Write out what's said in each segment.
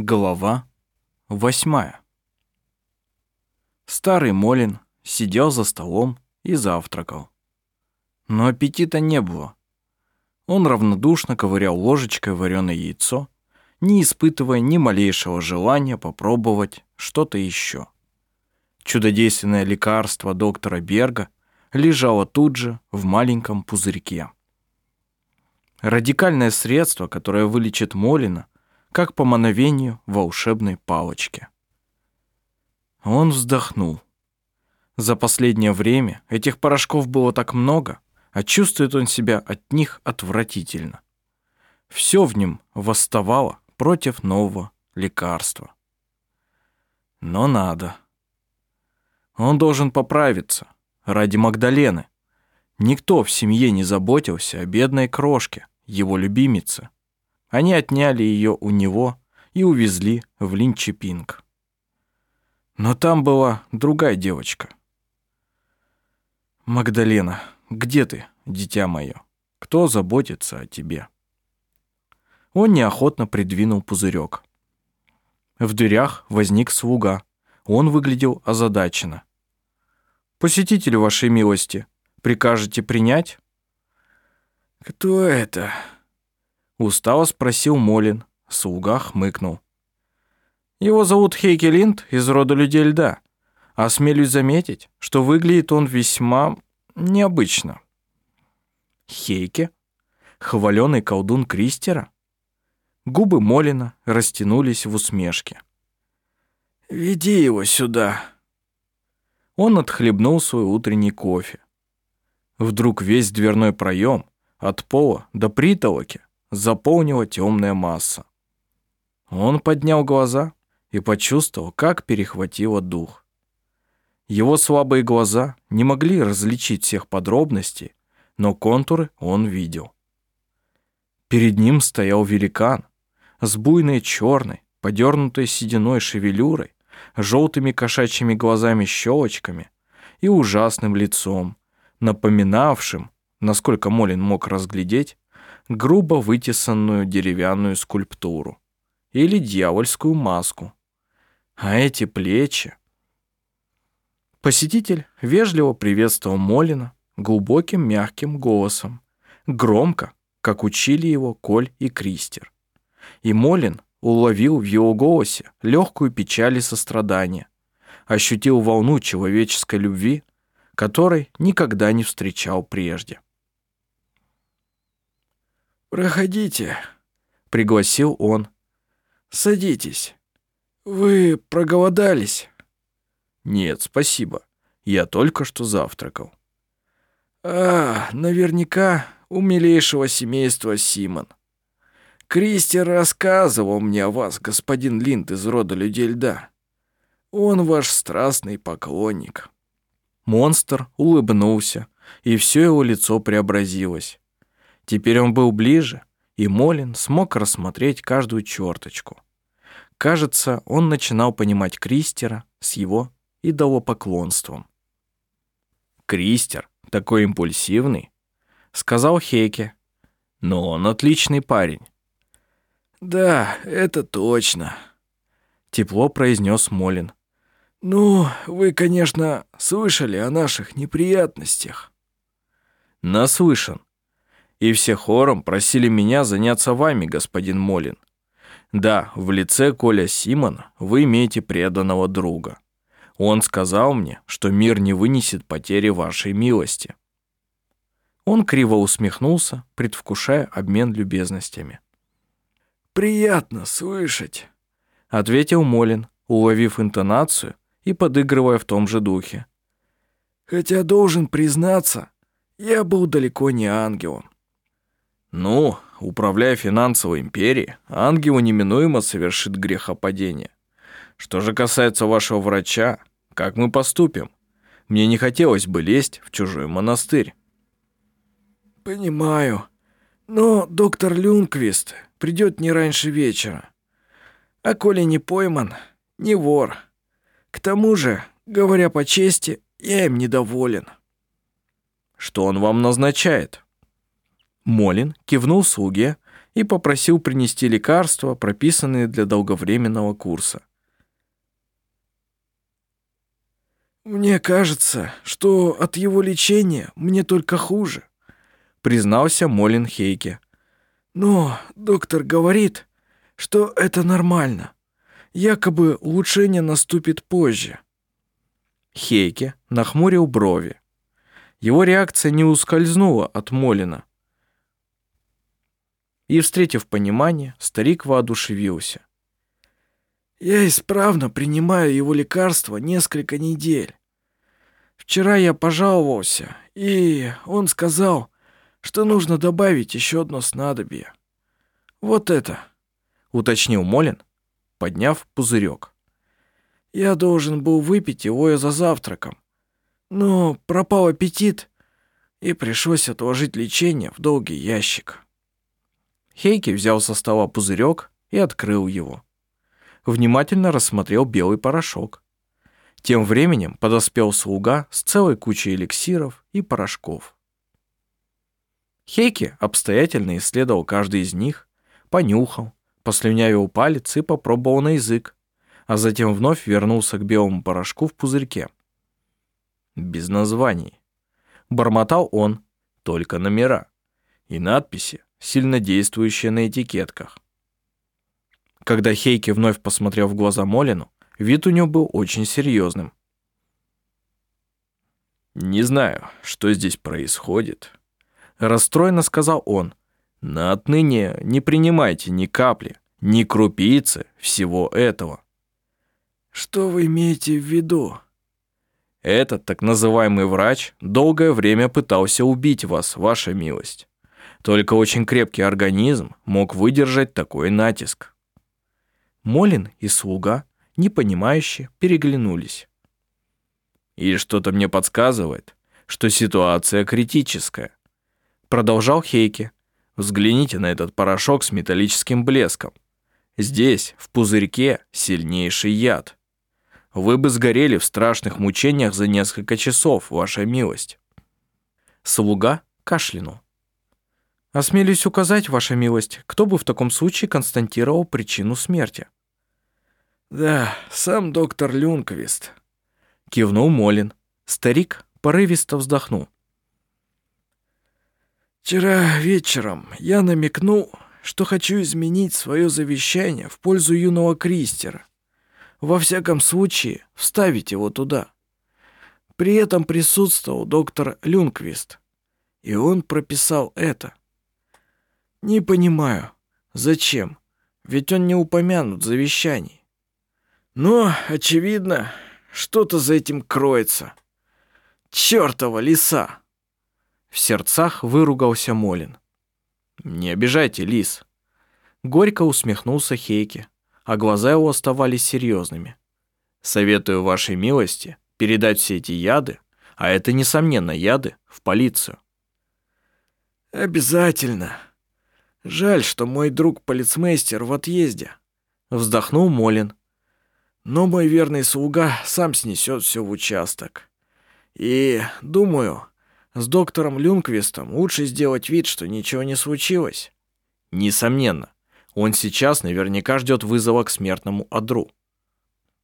Глава восьмая. Старый Молин сидел за столом и завтракал. Но аппетита не было. Он равнодушно ковырял ложечкой вареное яйцо, не испытывая ни малейшего желания попробовать что-то еще. Чудодейственное лекарство доктора Берга лежало тут же в маленьком пузырьке. Радикальное средство, которое вылечит Молина – как по мановению волшебной палочки. Он вздохнул. За последнее время этих порошков было так много, а чувствует он себя от них отвратительно. Все в нем восставало против нового лекарства. Но надо. Он должен поправиться ради Магдалены. Никто в семье не заботился о бедной крошке, его любимице. Они отняли ее у него и увезли в Линчепинг. Но там была другая девочка. «Магдалена, где ты, дитя мое? Кто заботится о тебе?» Он неохотно придвинул пузырек. В дверях возник слуга. Он выглядел озадаченно. «Посетитель вашей милости, прикажете принять?» «Кто это?» Устало спросил Молин. Слуга хмыкнул. Его зовут Хейки Линд из рода людей льда. Осмелюсь заметить, что выглядит он весьма необычно. Хейке? Хваленый колдун Кристера? Губы Молина растянулись в усмешке. «Веди его сюда». Он отхлебнул свой утренний кофе. Вдруг весь дверной проем, от пола до притолоки, заполнила темная масса. Он поднял глаза и почувствовал, как перехватило дух. Его слабые глаза не могли различить всех подробностей, но контуры он видел. Перед ним стоял великан с буйной черной, подернутой сединой шевелюрой, желтыми кошачьими глазами-щелочками и ужасным лицом, напоминавшим, насколько Молин мог разглядеть, грубо вытесанную деревянную скульптуру или дьявольскую маску. А эти плечи... Посетитель вежливо приветствовал Молина глубоким мягким голосом, громко, как учили его Коль и Кристер. И Молин уловил в его голосе легкую печаль и сострадание, ощутил волну человеческой любви, которой никогда не встречал прежде. «Проходите», — пригласил он. «Садитесь. Вы проголодались?» «Нет, спасибо. Я только что завтракал». «А, наверняка у милейшего семейства Симон. Кристер рассказывал мне о вас, господин Линд из рода людей льда. Он ваш страстный поклонник». Монстр улыбнулся, и все его лицо преобразилось. Теперь он был ближе, и Молин смог рассмотреть каждую черточку. Кажется, он начинал понимать Кристера с его идолопоклонством. «Кристер такой импульсивный», — сказал Хейке. «Но он отличный парень». «Да, это точно», — тепло произнес Молин. «Ну, вы, конечно, слышали о наших неприятностях». «Наслышан и все хором просили меня заняться вами, господин Молин. Да, в лице Коля Симона вы имеете преданного друга. Он сказал мне, что мир не вынесет потери вашей милости. Он криво усмехнулся, предвкушая обмен любезностями. «Приятно слышать», — ответил Молин, уловив интонацию и подыгрывая в том же духе. «Хотя должен признаться, я был далеко не ангелом. Ну, управляя финансовой империей, ангел неминуемо совершит грехопадение. Что же касается вашего врача, как мы поступим? Мне не хотелось бы лезть в чужой монастырь. Понимаю. Но доктор Люнквист придет не раньше вечера. А коли не пойман, не вор. К тому же, говоря по чести, я им недоволен. Что он вам назначает? Молин кивнул слуге и попросил принести лекарства, прописанные для долговременного курса. «Мне кажется, что от его лечения мне только хуже», признался Молин Хейке. «Но доктор говорит, что это нормально. Якобы улучшение наступит позже». Хейке нахмурил брови. Его реакция не ускользнула от Молина. И, встретив понимание, старик воодушевился. «Я исправно принимаю его лекарства несколько недель. Вчера я пожаловался, и он сказал, что нужно добавить еще одно снадобье. Вот это», — уточнил Молин, подняв пузырек. «Я должен был выпить его за завтраком, но пропал аппетит, и пришлось отложить лечение в долгий ящик». Хейки взял со стола пузырек и открыл его. Внимательно рассмотрел белый порошок. Тем временем подоспел слуга с целой кучей эликсиров и порошков. Хейки обстоятельно исследовал каждый из них, понюхал, послюнявил палец и попробовал на язык, а затем вновь вернулся к белому порошку в пузырьке. Без названий. Бормотал он, только номера. И надписи, сильно действующие на этикетках. Когда Хейки вновь посмотрел в глаза Молину, вид у него был очень серьезным. «Не знаю, что здесь происходит», — расстроенно сказал он. «Но отныне не принимайте ни капли, ни крупицы всего этого». «Что вы имеете в виду?» «Этот так называемый врач долгое время пытался убить вас, ваша милость. Только очень крепкий организм мог выдержать такой натиск». Молин и слуга, непонимающе, переглянулись. «И что-то мне подсказывает, что ситуация критическая», продолжал Хейке. «Взгляните на этот порошок с металлическим блеском. Здесь, в пузырьке, сильнейший яд. Вы бы сгорели в страшных мучениях за несколько часов, ваша милость». Слуга кашлянул. Осмелюсь указать, ваша милость, кто бы в таком случае констатировал причину смерти. Да, сам доктор Люнквист. Кивнул Молин. Старик порывисто вздохнул. Вчера вечером я намекнул, что хочу изменить свое завещание в пользу юного Кристера. Во всяком случае, вставить его туда. При этом присутствовал доктор Люнквист, и он прописал это. Не понимаю, зачем? Ведь он не упомянут в завещании. Но, очевидно, что-то за этим кроется. Чёртова лиса! В сердцах выругался Молин. «Не обижайте, лис!» Горько усмехнулся Хейке, а глаза его оставались серьезными. «Советую вашей милости передать все эти яды, а это, несомненно, яды, в полицию». «Обязательно», Жаль, что мой друг-полицмейстер в отъезде. Вздохнул Молин. Но мой верный слуга сам снесет все в участок. И, думаю, с доктором Люнквистом лучше сделать вид, что ничего не случилось. Несомненно. Он сейчас наверняка ждет вызова к смертному одру.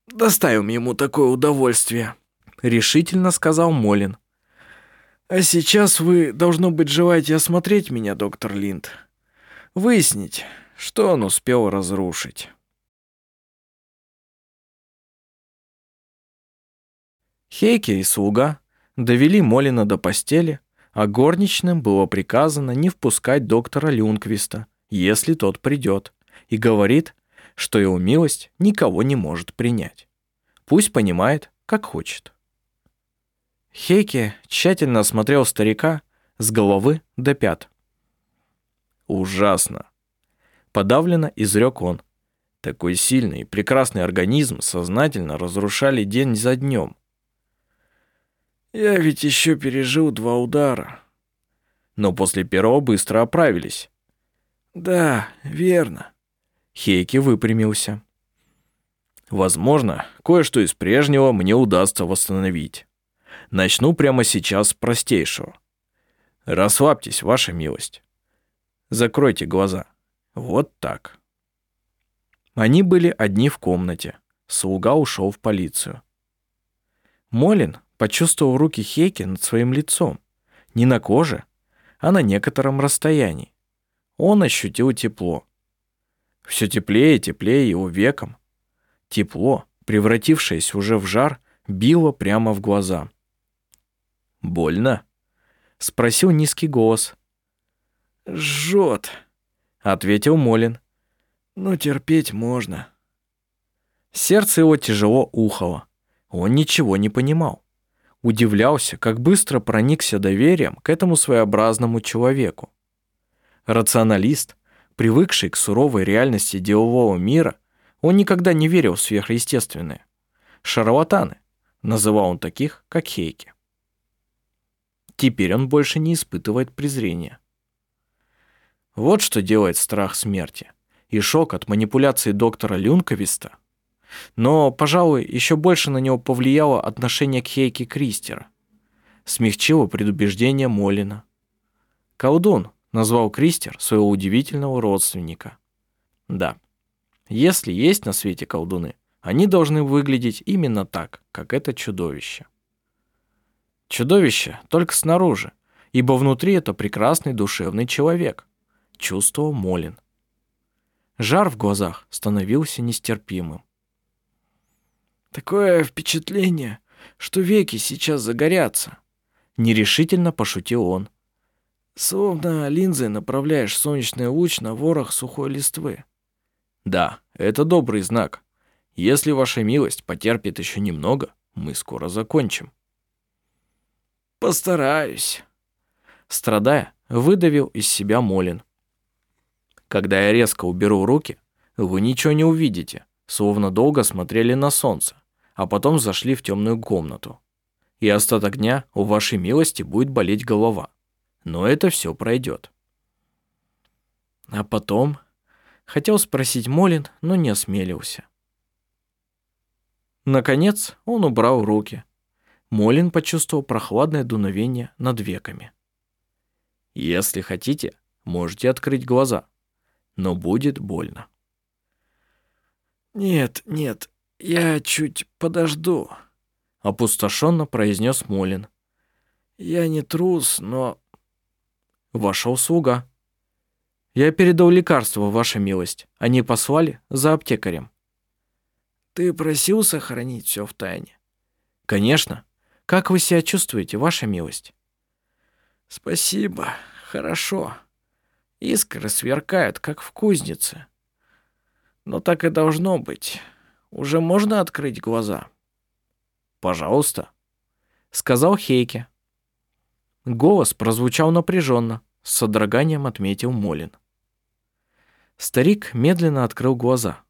«Доставим ему такое удовольствие», — решительно сказал Молин. «А сейчас вы, должно быть, желаете осмотреть меня, доктор Линд выяснить, что он успел разрушить. Хейки и слуга довели Молина до постели, а горничным было приказано не впускать доктора Люнквиста, если тот придет, и говорит, что его милость никого не может принять. Пусть понимает, как хочет. Хейки тщательно осмотрел старика с головы до пят. Ужасно. Подавленно изрек он. Такой сильный и прекрасный организм сознательно разрушали день за днем. Я ведь еще пережил два удара. Но после первого быстро оправились. Да, верно. Хейки выпрямился. Возможно, кое-что из прежнего мне удастся восстановить. Начну прямо сейчас с простейшего. Расслабьтесь, ваша милость. Закройте глаза. Вот так. Они были одни в комнате. Слуга ушел в полицию. Молин почувствовал руки Хейки над своим лицом. Не на коже, а на некотором расстоянии. Он ощутил тепло. Все теплее и теплее его веком. Тепло, превратившееся уже в жар, било прямо в глаза. «Больно?» — спросил низкий голос. «Жжет», — ответил Молин. «Но терпеть можно». Сердце его тяжело ухало. Он ничего не понимал. Удивлялся, как быстро проникся доверием к этому своеобразному человеку. Рационалист, привыкший к суровой реальности делового мира, он никогда не верил в сверхъестественное. Шарлатаны, называл он таких, как Хейки. Теперь он больше не испытывает презрения. Вот что делает страх смерти и шок от манипуляции доктора Люнковиста. Но, пожалуй, еще больше на него повлияло отношение к Хейке Кристера. Смягчило предубеждение Молина. Колдун назвал Кристер своего удивительного родственника. Да, если есть на свете колдуны, они должны выглядеть именно так, как это чудовище. Чудовище только снаружи, ибо внутри это прекрасный душевный человек, чувствовал Молин. Жар в глазах становился нестерпимым. «Такое впечатление, что веки сейчас загорятся», — нерешительно пошутил он. Словно линзой направляешь солнечный луч на ворох сухой листвы. Да, это добрый знак. Если ваша милость потерпит еще немного, мы скоро закончим. Постараюсь. Страдая, выдавил из себя Молин. Когда я резко уберу руки, вы ничего не увидите, словно долго смотрели на солнце, а потом зашли в темную комнату. И остаток дня у вашей милости будет болеть голова. Но это все пройдет. А потом... Хотел спросить Молин, но не осмелился. Наконец он убрал руки. Молин почувствовал прохладное дуновение над веками. «Если хотите, можете открыть глаза, но будет больно». «Нет, нет, я чуть подожду», — опустошенно произнес Молин. «Я не трус, но Вошел слуга. Я передал лекарство, ваша милость. Они послали за аптекарем. Ты просил сохранить все в тайне? Конечно. Как вы себя чувствуете, ваша милость? Спасибо. Хорошо. Искры сверкают, как в кузнице. Но так и должно быть. Уже можно открыть глаза? Пожалуйста, сказал Хейке. Голос прозвучал напряженно, с содроганием отметил Молин. Старик медленно открыл глаза.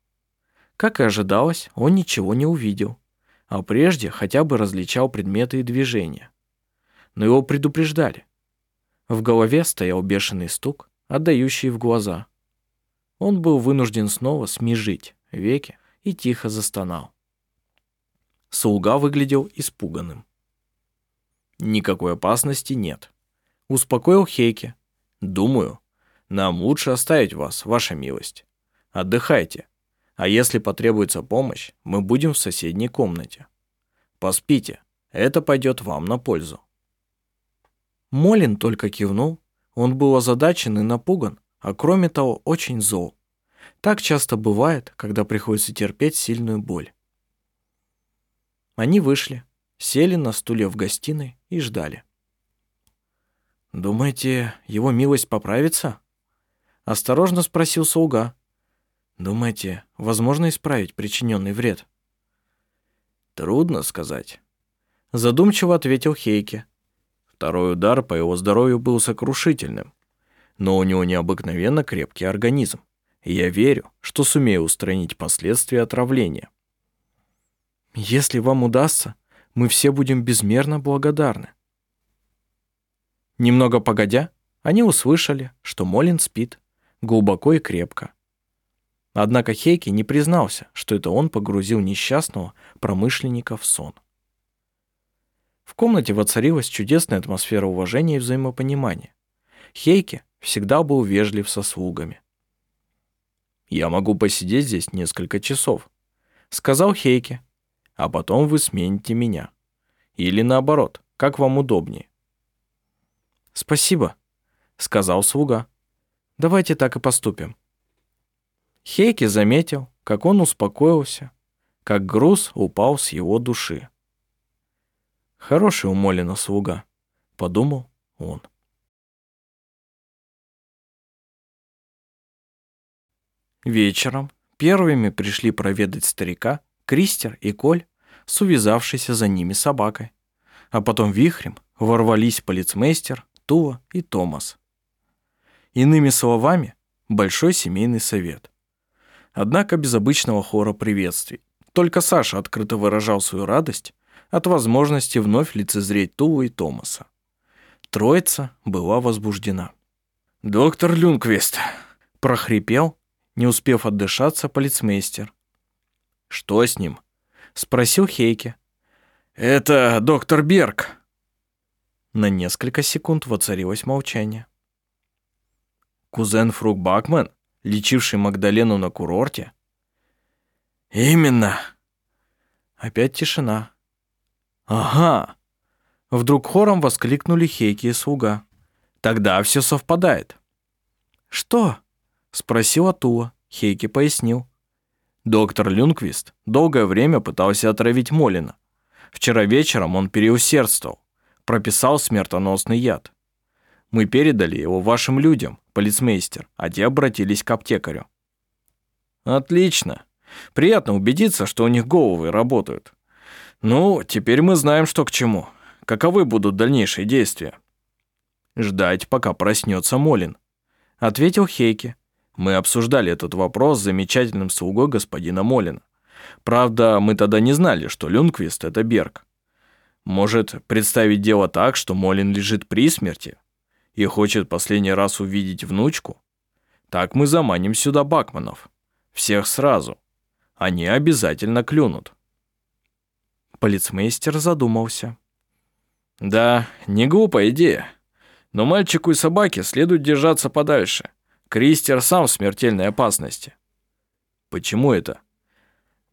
Как и ожидалось, он ничего не увидел, а прежде хотя бы различал предметы и движения. Но его предупреждали. В голове стоял бешеный стук, отдающий в глаза. Он был вынужден снова смежить веки и тихо застонал. Слуга выглядел испуганным. Никакой опасности нет. Успокоил Хейке. Думаю, нам лучше оставить вас, ваша милость. Отдыхайте. А если потребуется помощь, мы будем в соседней комнате. Поспите. Это пойдет вам на пользу. Молин только кивнул. Он был озадачен и напуган, а кроме того очень зол. Так часто бывает, когда приходится терпеть сильную боль. Они вышли сели на стуле в гостиной и ждали. «Думаете, его милость поправится?» Осторожно спросил слуга. «Думаете, возможно исправить причиненный вред?» «Трудно сказать», — задумчиво ответил Хейке. Второй удар по его здоровью был сокрушительным, но у него необыкновенно крепкий организм, и я верю, что сумею устранить последствия отравления. «Если вам удастся, мы все будем безмерно благодарны. Немного погодя, они услышали, что Молин спит, глубоко и крепко. Однако Хейки не признался, что это он погрузил несчастного промышленника в сон. В комнате воцарилась чудесная атмосфера уважения и взаимопонимания. Хейки всегда был вежлив со слугами. Я могу посидеть здесь несколько часов, сказал Хейке, а потом вы смените меня. Или наоборот, как вам удобнее. Спасибо, сказал слуга. Давайте так и поступим. Хейке заметил, как он успокоился, как груз упал с его души. Хороший у Молина слуга, подумал он. Вечером первыми пришли проведать старика Кристер и Коль с увязавшейся за ними собакой, а потом вихрем ворвались полицмейстер, Тула и Томас. Иными словами, большой семейный совет. Однако без обычного хора приветствий. Только Саша открыто выражал свою радость от возможности вновь лицезреть Тулу и Томаса. Троица была возбуждена. «Доктор Люнквист!» – прохрипел, не успев отдышаться, полицмейстер. «Что с ним?» – спросил Хейке. «Это доктор Берг». На несколько секунд воцарилось молчание. «Кузен Фрук Бакман, лечивший Магдалену на курорте?» «Именно!» Опять тишина. «Ага!» Вдруг хором воскликнули Хейки и слуга. «Тогда все совпадает». «Что?» — спросил Атула. Хейки пояснил. Доктор Люнквист долгое время пытался отравить Молина. Вчера вечером он переусердствовал, прописал смертоносный яд. Мы передали его вашим людям, полицмейстер, а те обратились к аптекарю. Отлично. Приятно убедиться, что у них головы работают. Ну, теперь мы знаем, что к чему. Каковы будут дальнейшие действия? Ждать, пока проснется Молин. Ответил Хейке. Мы обсуждали этот вопрос с замечательным слугой господина Молина. Правда, мы тогда не знали, что Люнквист — это Берг. Может, представить дело так, что Молин лежит при смерти и хочет последний раз увидеть внучку? Так мы заманим сюда Бакманов. Всех сразу. Они обязательно клюнут. Полицмейстер задумался. Да, не глупая идея. Но мальчику и собаке следует держаться подальше. Кристер сам в смертельной опасности. Почему это?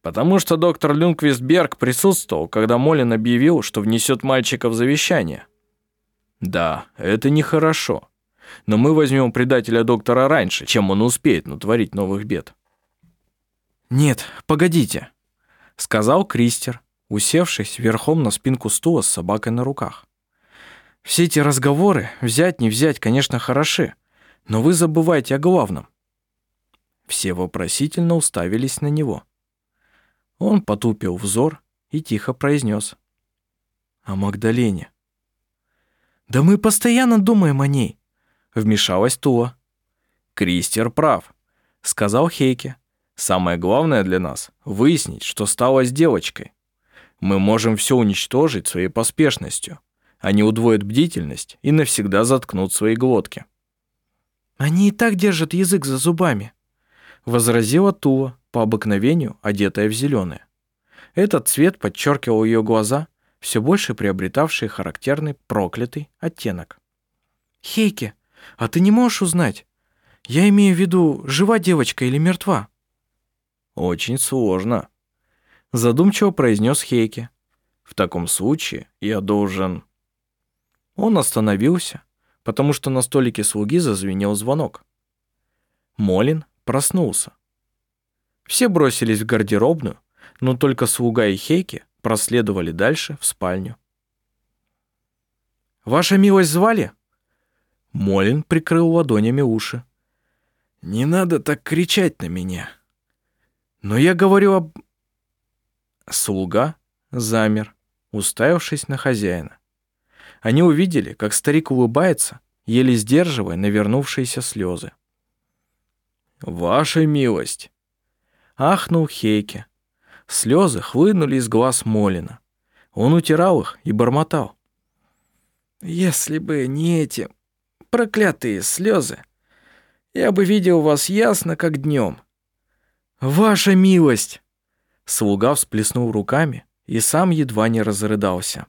Потому что доктор Люнквистберг присутствовал, когда Молин объявил, что внесет мальчика в завещание. Да, это нехорошо. Но мы возьмем предателя доктора раньше, чем он успеет натворить новых бед. «Нет, погодите», — сказал Кристер, усевшись верхом на спинку стула с собакой на руках. «Все эти разговоры, взять, не взять, конечно, хороши, но вы забываете о главном». Все вопросительно уставились на него. Он потупил взор и тихо произнес. «О Магдалене». «Да мы постоянно думаем о ней», — вмешалась Тула. «Кристер прав», — сказал Хейке. «Самое главное для нас — выяснить, что стало с девочкой. Мы можем все уничтожить своей поспешностью. Они удвоят бдительность и навсегда заткнут свои глотки. «Они и так держат язык за зубами», — возразила Тула, по обыкновению одетая в зеленое. Этот цвет подчеркивал ее глаза, все больше приобретавшие характерный проклятый оттенок. «Хейке, а ты не можешь узнать? Я имею в виду, жива девочка или мертва?» «Очень сложно», задумчиво произнес Хейке. В таком случае я должен... Он остановился, потому что на столике слуги зазвенел звонок. Молин проснулся. Все бросились в гардеробную, но только слуга и Хейке проследовали дальше в спальню. «Ваша милость звали?» Молин прикрыл ладонями уши. «Не надо так кричать на меня. Но я говорю об Слуга замер, уставившись на хозяина. Они увидели, как старик улыбается, еле сдерживая навернувшиеся слезы. «Ваша милость!» Ахнул Хейке. Слезы хлынули из глаз Молина. Он утирал их и бормотал. «Если бы не эти проклятые слезы, я бы видел вас ясно, как днем. Ваша милость!» Слуга всплеснул руками и сам едва не разрыдался.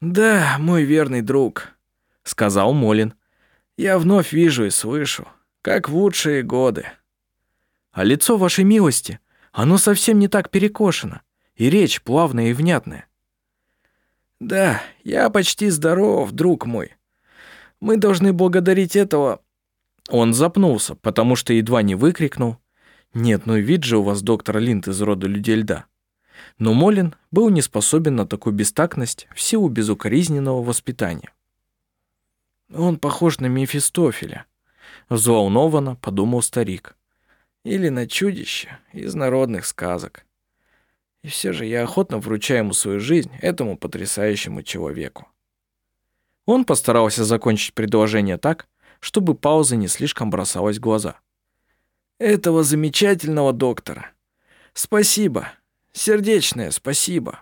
«Да, мой верный друг», — сказал Молин. «Я вновь вижу и слышу, как в лучшие годы. А лицо вашей милости, оно совсем не так перекошено, и речь плавная и внятная. Да, я почти здоров, друг мой. Мы должны благодарить этого... Он запнулся, потому что едва не выкрикнул. Нет, ну вид же у вас доктор Линд из рода людей льда. Но Молин был не способен на такую бестактность в силу безукоризненного воспитания. Он похож на Мефистофеля. Взволнованно подумал старик. Или на чудище из народных сказок. И все же я охотно вручаю ему свою жизнь, этому потрясающему человеку. Он постарался закончить предложение так, чтобы пауза не слишком бросалась в глаза. Этого замечательного доктора. Спасибо. Сердечное спасибо.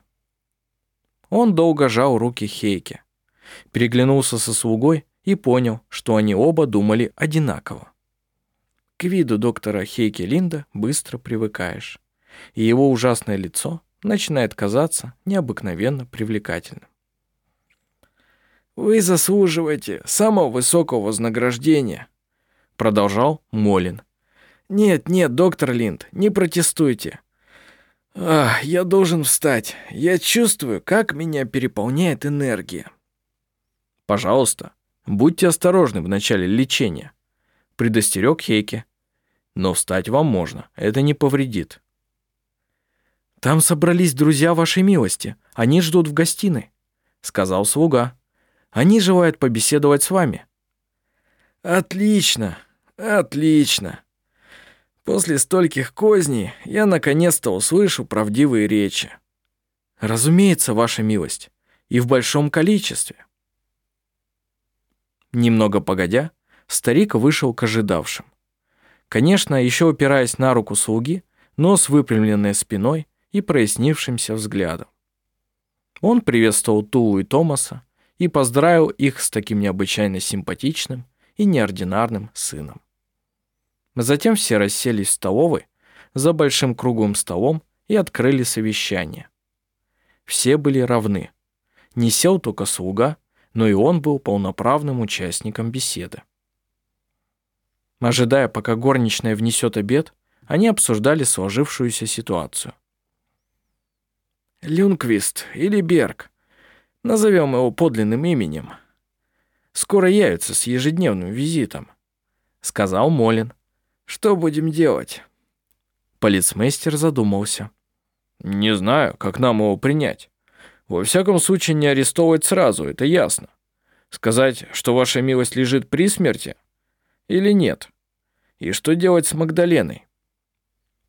Он долго жал руки Хейке, переглянулся со слугой и понял, что они оба думали одинаково. К виду доктора Хейке Линда быстро привыкаешь, и его ужасное лицо начинает казаться необыкновенно привлекательным. «Вы заслуживаете самого высокого вознаграждения», — продолжал Молин. «Нет, нет, доктор Линд, не протестуйте. Ах, я должен встать. Я чувствую, как меня переполняет энергия». «Пожалуйста, будьте осторожны в начале лечения», — предостерег Хейке. «Но встать вам можно, это не повредит». «Там собрались друзья вашей милости, они ждут в гостиной», — сказал слуга. «Они желают побеседовать с вами». «Отлично, отлично», После стольких козней я наконец-то услышу правдивые речи. Разумеется, ваша милость, и в большом количестве. Немного погодя, старик вышел к ожидавшим. Конечно, еще упираясь на руку слуги, но с выпрямленной спиной и прояснившимся взглядом. Он приветствовал Тулу и Томаса и поздравил их с таким необычайно симпатичным и неординарным сыном. Затем все расселись в столовой за большим круглым столом и открыли совещание. Все были равны. Не сел только слуга, но и он был полноправным участником беседы. Ожидая, пока горничная внесет обед, они обсуждали сложившуюся ситуацию. «Люнквист или Берг, назовем его подлинным именем, скоро явится с ежедневным визитом», — сказал Молин. Что будем делать?» Полицмейстер задумался. «Не знаю, как нам его принять. Во всяком случае, не арестовывать сразу, это ясно. Сказать, что ваша милость лежит при смерти? Или нет? И что делать с Магдаленой?»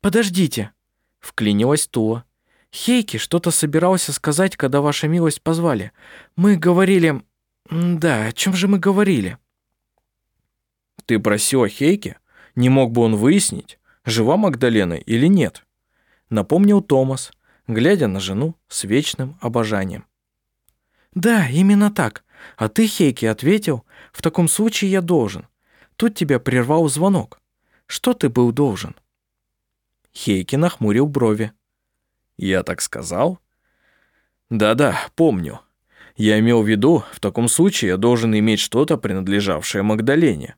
«Подождите», — вклинилась Тула. «Хейки что-то собирался сказать, когда ваша милость позвали. Мы говорили... Да, о чем же мы говорили?» «Ты просила Хейки?» Не мог бы он выяснить, жива Магдалена или нет? Напомнил Томас, глядя на жену с вечным обожанием. «Да, именно так. А ты, Хейки, ответил, в таком случае я должен. Тут тебя прервал звонок. Что ты был должен?» Хейки нахмурил брови. «Я так сказал?» «Да-да, помню. Я имел в виду, в таком случае я должен иметь что-то, принадлежавшее Магдалене.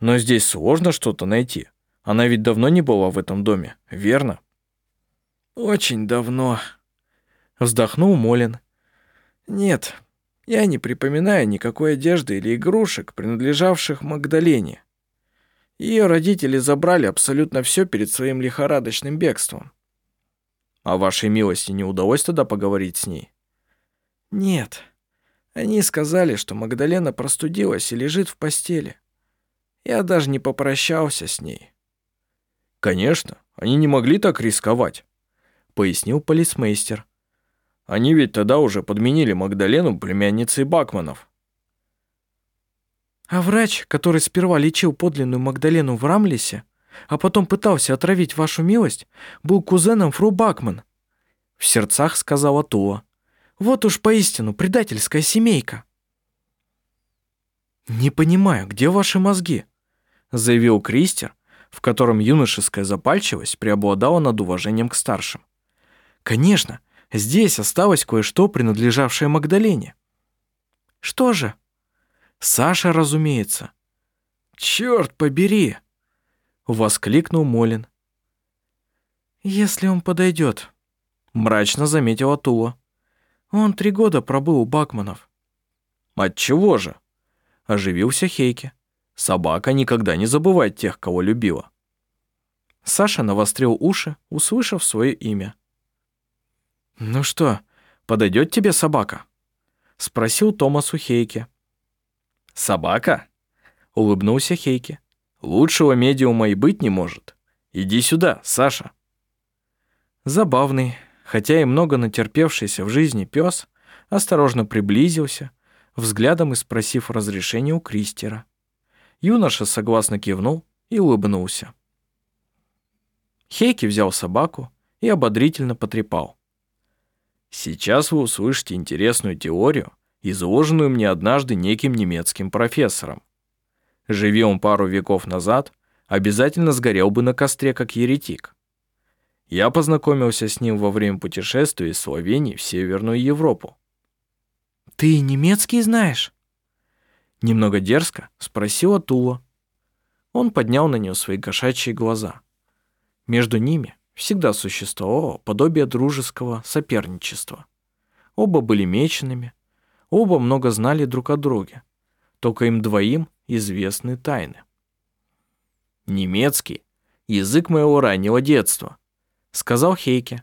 Но здесь сложно что-то найти. Она ведь давно не была в этом доме, верно? Очень давно. Вздохнул Молин. Нет, я не припоминаю никакой одежды или игрушек, принадлежавших Магдалене. Ее родители забрали абсолютно все перед своим лихорадочным бегством. А вашей милости не удалось тогда поговорить с ней? Нет. Они сказали, что Магдалена простудилась и лежит в постели. Я даже не попрощался с ней. Конечно, они не могли так рисковать, пояснил полицмейстер. Они ведь тогда уже подменили Магдалену племянницей Бакманов. А врач, который сперва лечил подлинную Магдалену в Рамлесе, а потом пытался отравить вашу милость, был кузеном Фру Бакман. В сердцах сказала Туа. Вот уж поистину предательская семейка. Не понимаю, где ваши мозги? заявил Кристер, в котором юношеская запальчивость преобладала над уважением к старшим. Конечно, здесь осталось кое-что, принадлежавшее Магдалене. Что же? Саша, разумеется. Черт побери! воскликнул Молин. «Если он подойдет», — мрачно заметила Тула. «Он три года пробыл у Бакманов». «Отчего же?» — оживился Хейке. «Собака никогда не забывает тех, кого любила». Саша навострил уши, услышав свое имя. «Ну что, подойдет тебе собака?» — спросил Томас у Хейке. «Собака?» — улыбнулся Хейке. «Лучшего медиума и быть не может. Иди сюда, Саша». Забавный, хотя и много натерпевшийся в жизни пес, осторожно приблизился, взглядом и спросив разрешения у Кристера. Юноша согласно кивнул и улыбнулся. Хейки взял собаку и ободрительно потрепал. «Сейчас вы услышите интересную теорию, изложенную мне однажды неким немецким профессором. Живи он пару веков назад, обязательно сгорел бы на костре как еретик. Я познакомился с ним во время путешествия из Словении в Северную Европу. «Ты немецкий знаешь?» Немного дерзко спросила Тула. Он поднял на нее свои кошачьи глаза. Между ними всегда существовало подобие дружеского соперничества. Оба были меченными, оба много знали друг о друге. Только им двоим известны тайны. «Немецкий — язык моего раннего детства», — сказал Хейке.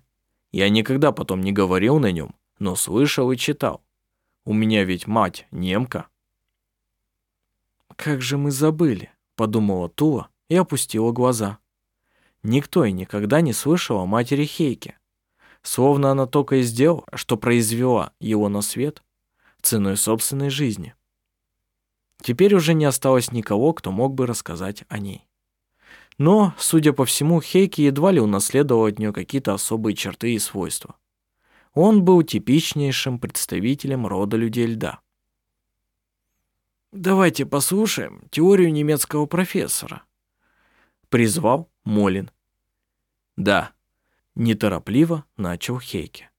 «Я никогда потом не говорил на нем, но слышал и читал. У меня ведь мать немка». «Как же мы забыли», — подумала Тула и опустила глаза. Никто и никогда не слышал о матери Хейке. Словно она только и сделала, что произвела его на свет ценой собственной жизни. Теперь уже не осталось никого, кто мог бы рассказать о ней. Но, судя по всему, Хейки едва ли унаследовал от нее какие-то особые черты и свойства. Он был типичнейшим представителем рода людей льда. «Давайте послушаем теорию немецкого профессора», — призвал Молин. Да, неторопливо начал Хейке.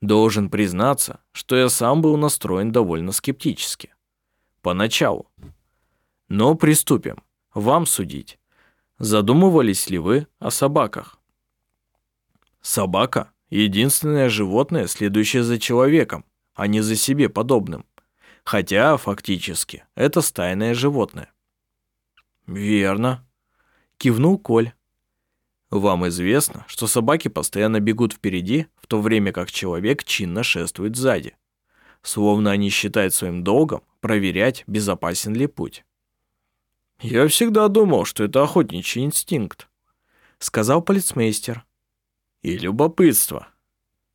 Должен признаться, что я сам был настроен довольно скептически. Поначалу. Но приступим. Вам судить. Задумывались ли вы о собаках? Собака — единственное животное, следующее за человеком, а не за себе подобным. Хотя, фактически, это стайное животное. «Верно», — кивнул Коль. Вам известно, что собаки постоянно бегут впереди, в то время как человек чинно шествует сзади. Словно они считают своим долгом проверять, безопасен ли путь. «Я всегда думал, что это охотничий инстинкт», — сказал полицмейстер. «И любопытство».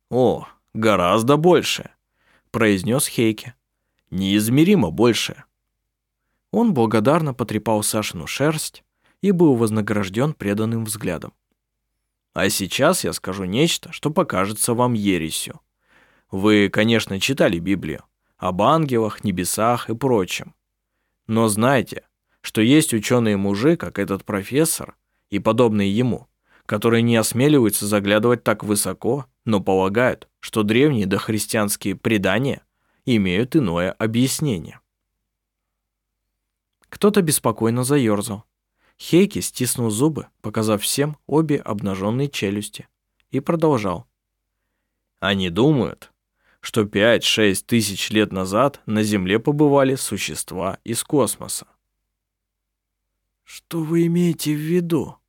«О, гораздо больше», — произнес Хейке. «Неизмеримо больше». Он благодарно потрепал Сашину шерсть и был вознагражден преданным взглядом. А сейчас я скажу нечто, что покажется вам ересью. Вы, конечно, читали Библию об ангелах, небесах и прочем. Но знайте, что есть ученые-мужи, как этот профессор, и подобные ему, которые не осмеливаются заглядывать так высоко, но полагают, что древние дохристианские предания имеют иное объяснение. Кто-то беспокойно заерзал. Хейки стиснул зубы, показав всем обе обнаженные челюсти, и продолжал. Они думают, что 5-6 тысяч лет назад на Земле побывали существа из космоса. «Что вы имеете в виду?»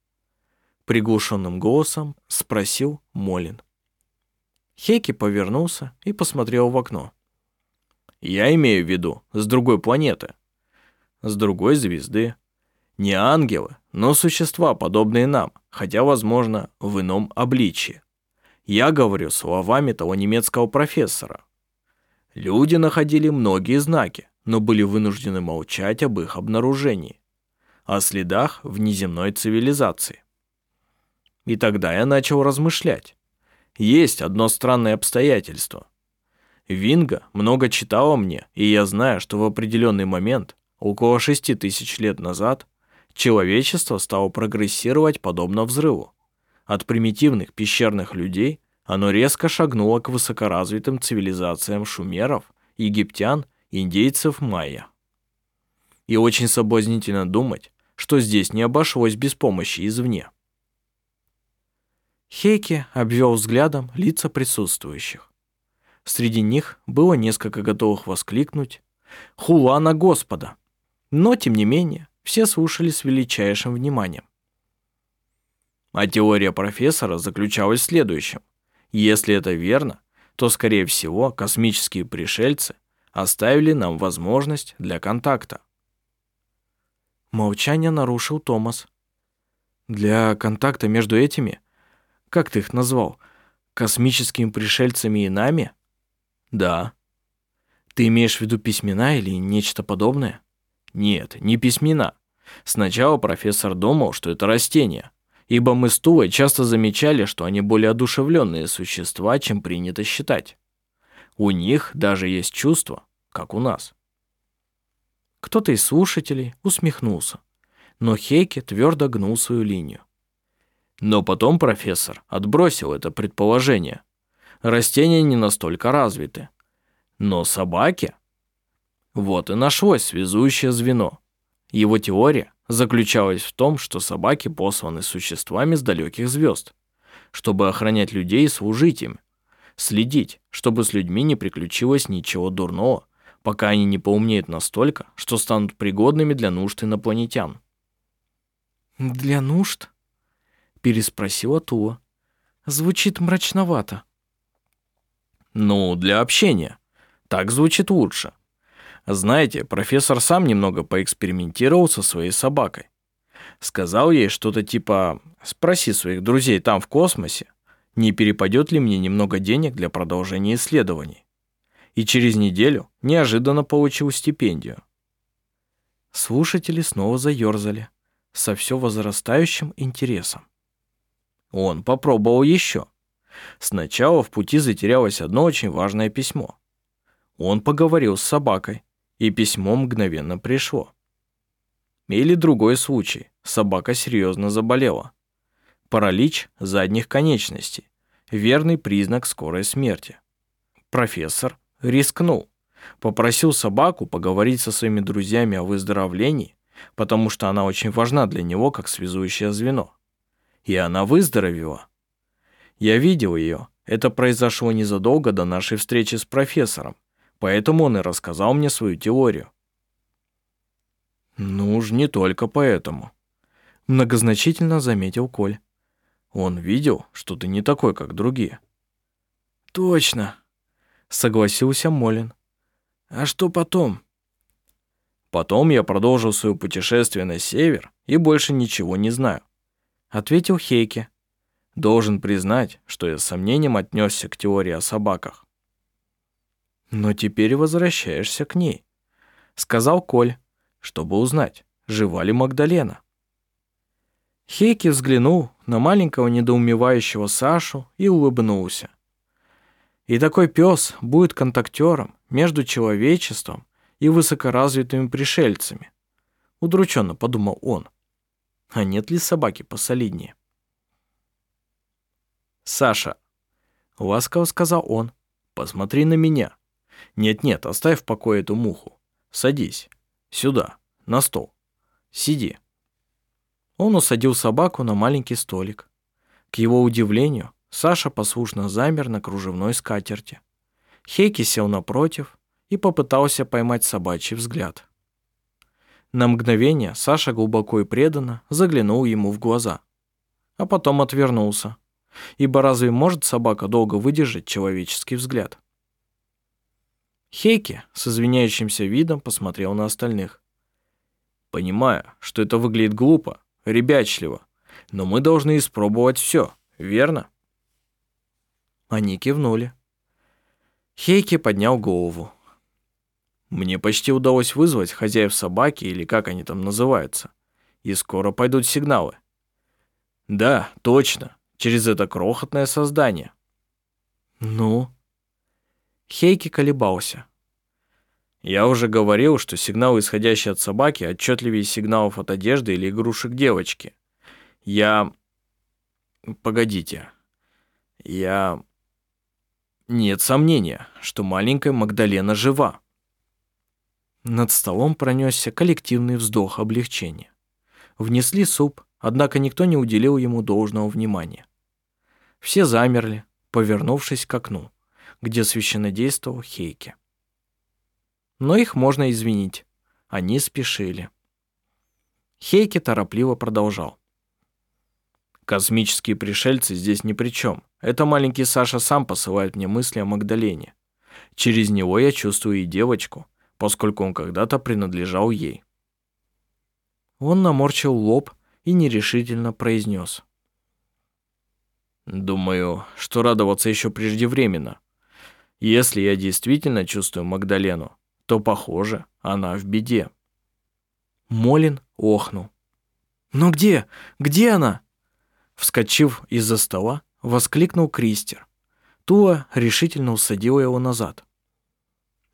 Приглушенным голосом спросил Молин. Хейки повернулся и посмотрел в окно. «Я имею в виду с другой планеты, с другой звезды, не ангелы, но существа, подобные нам, хотя, возможно, в ином обличии. Я говорю словами того немецкого профессора. Люди находили многие знаки, но были вынуждены молчать об их обнаружении, о следах внеземной цивилизации. И тогда я начал размышлять. Есть одно странное обстоятельство. Винга много читала мне, и я знаю, что в определенный момент, около шести тысяч лет назад, Человечество стало прогрессировать подобно взрыву. От примитивных пещерных людей оно резко шагнуло к высокоразвитым цивилизациям шумеров, египтян, индейцев майя. И очень соблазнительно думать, что здесь не обошлось без помощи извне. Хейке обвел взглядом лица присутствующих. Среди них было несколько готовых воскликнуть «Хула на Господа!», но, тем не менее, все слушали с величайшим вниманием. А теория профессора заключалась в следующем. Если это верно, то, скорее всего, космические пришельцы оставили нам возможность для контакта. Молчание нарушил Томас. Для контакта между этими, как ты их назвал, космическими пришельцами и нами? Да. Ты имеешь в виду письмена или нечто подобное? Нет, не письмена. Сначала профессор думал, что это растения, ибо мы с Тулой часто замечали, что они более одушевленные существа, чем принято считать. У них даже есть чувства, как у нас. Кто-то из слушателей усмехнулся, но Хейке твердо гнул свою линию. Но потом профессор отбросил это предположение. Растения не настолько развиты. Но собаки... Вот и нашлось связующее звено. Его теория заключалась в том, что собаки посланы существами с далеких звезд, чтобы охранять людей и служить им, следить, чтобы с людьми не приключилось ничего дурного, пока они не поумнеют настолько, что станут пригодными для нужд инопланетян. «Для нужд?» — переспросила Тула. «Звучит мрачновато». «Ну, для общения. Так звучит лучше. Знаете, профессор сам немного поэкспериментировал со своей собакой. Сказал ей что-то типа «Спроси своих друзей там в космосе, не перепадет ли мне немного денег для продолжения исследований». И через неделю неожиданно получил стипендию. Слушатели снова заерзали со все возрастающим интересом. Он попробовал еще. Сначала в пути затерялось одно очень важное письмо. Он поговорил с собакой, и письмо мгновенно пришло. Или другой случай. Собака серьезно заболела. Паралич задних конечностей. Верный признак скорой смерти. Профессор рискнул. Попросил собаку поговорить со своими друзьями о выздоровлении, потому что она очень важна для него как связующее звено. И она выздоровела. Я видел ее. Это произошло незадолго до нашей встречи с профессором. Поэтому он и рассказал мне свою теорию. Ну уж не только поэтому. Многозначительно заметил Коль. Он видел, что ты не такой, как другие. Точно, согласился Молин. А что потом? Потом я продолжил свое путешествие на север и больше ничего не знаю. Ответил Хейке. Должен признать, что я с сомнением отнесся к теории о собаках. Но теперь возвращаешься к ней, сказал Коль, чтобы узнать, жива ли Магдалена. Хейки взглянул на маленького недоумевающего Сашу и улыбнулся. И такой пес будет контактером между человечеством и высокоразвитыми пришельцами. Удрученно подумал он. А нет ли собаки посолиднее? «Саша», — ласково сказал он, — «посмотри на меня. Нет-нет, оставь в покое эту муху. Садись. Сюда, на стол. Сиди. Он усадил собаку на маленький столик. К его удивлению, Саша послушно замер на кружевной скатерти. Хейки сел напротив и попытался поймать собачий взгляд. На мгновение Саша глубоко и преданно заглянул ему в глаза, а потом отвернулся, ибо разве может собака долго выдержать человеческий взгляд? Хейки с извиняющимся видом посмотрел на остальных. «Понимаю, что это выглядит глупо, ребячливо, но мы должны испробовать все, верно?» Они кивнули. Хейки поднял голову. «Мне почти удалось вызвать хозяев собаки, или как они там называются, и скоро пойдут сигналы». «Да, точно, через это крохотное создание». «Ну?» Хейки колебался. Я уже говорил, что сигналы, исходящие от собаки, отчетливее сигналов от одежды или игрушек девочки. Я... Погодите. Я... Нет сомнения, что маленькая Магдалена жива. Над столом пронесся коллективный вздох облегчения. Внесли суп, однако никто не уделил ему должного внимания. Все замерли, повернувшись к окну, где священнодействовал Хейке. Но их можно извинить. Они спешили. Хейке торопливо продолжал. Космические пришельцы здесь ни при чем. Это маленький Саша сам посылает мне мысли о Магдалене. Через него я чувствую и девочку, поскольку он когда-то принадлежал ей. Он наморчил лоб и нерешительно произнес. Думаю, что радоваться еще преждевременно. Если я действительно чувствую Магдалену, то, похоже, она в беде. Молин охнул. «Но где? Где она?» Вскочив из-за стола, воскликнул Кристер. Туа решительно усадила его назад.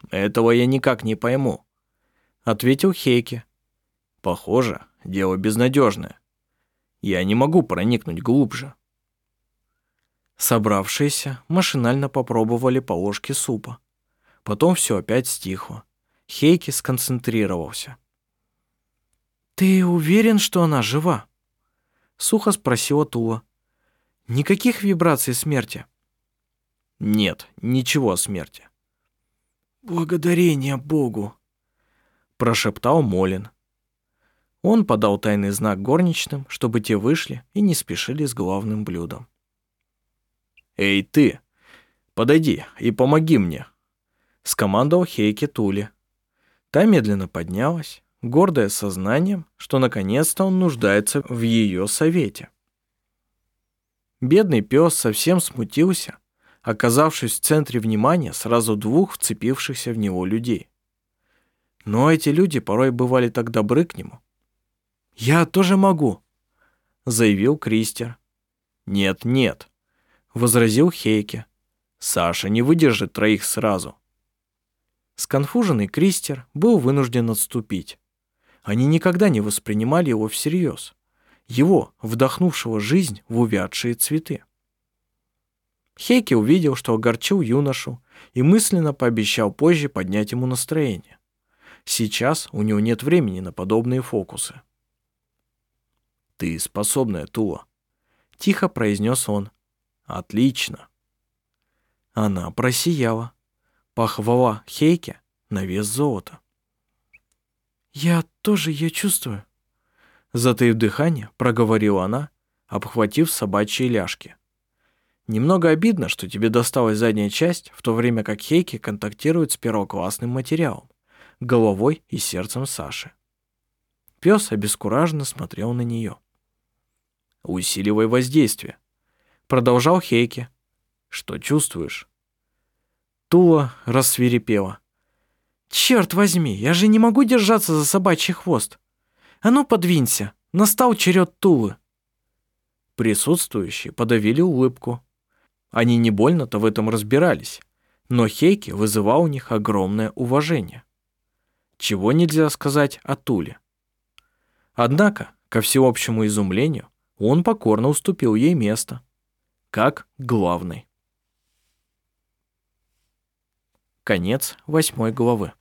«Этого я никак не пойму», — ответил Хейке. «Похоже, дело безнадежное. Я не могу проникнуть глубже». Собравшиеся машинально попробовали по ложке супа. Потом все опять стихло. Хейки сконцентрировался. «Ты уверен, что она жива?» Сухо спросила Тула. «Никаких вибраций смерти?» «Нет, ничего о смерти». «Благодарение Богу!» Прошептал Молин. Он подал тайный знак горничным, чтобы те вышли и не спешили с главным блюдом. «Эй, ты! Подойди и помоги мне!» Скомандовал Хейке Тули. Та медленно поднялась, гордая сознанием, что наконец-то он нуждается в ее совете. Бедный пес совсем смутился, оказавшись в центре внимания сразу двух вцепившихся в него людей. Но эти люди порой бывали так добры к нему. «Я тоже могу», — заявил Кристер. «Нет, нет», возразил Хейке. Саша не выдержит троих сразу. Сконфуженный Кристер был вынужден отступить. Они никогда не воспринимали его всерьез. Его, вдохнувшего жизнь в увядшие цветы. Хейке увидел, что огорчил юношу, и мысленно пообещал позже поднять ему настроение. Сейчас у него нет времени на подобные фокусы. «Ты способная, Тула», — тихо произнес он, Отлично. Она просияла. Похвала Хейке на вес золота. Я тоже ее чувствую. Затаив дыхание, проговорила она, обхватив собачьи ляжки. Немного обидно, что тебе досталась задняя часть, в то время как Хейки контактирует с первоклассным материалом, головой и сердцем Саши. Пес обескураженно смотрел на нее. «Усиливай воздействие», Продолжал Хейке. Что чувствуешь? Тула рассверепела. Черт возьми, я же не могу держаться за собачий хвост. А ну подвинься, настал черед Тулы. Присутствующие подавили улыбку. Они не больно-то в этом разбирались, но Хейке вызывал у них огромное уважение. Чего нельзя сказать о Туле. Однако, ко всеобщему изумлению, он покорно уступил ей место как главный. Конец восьмой главы.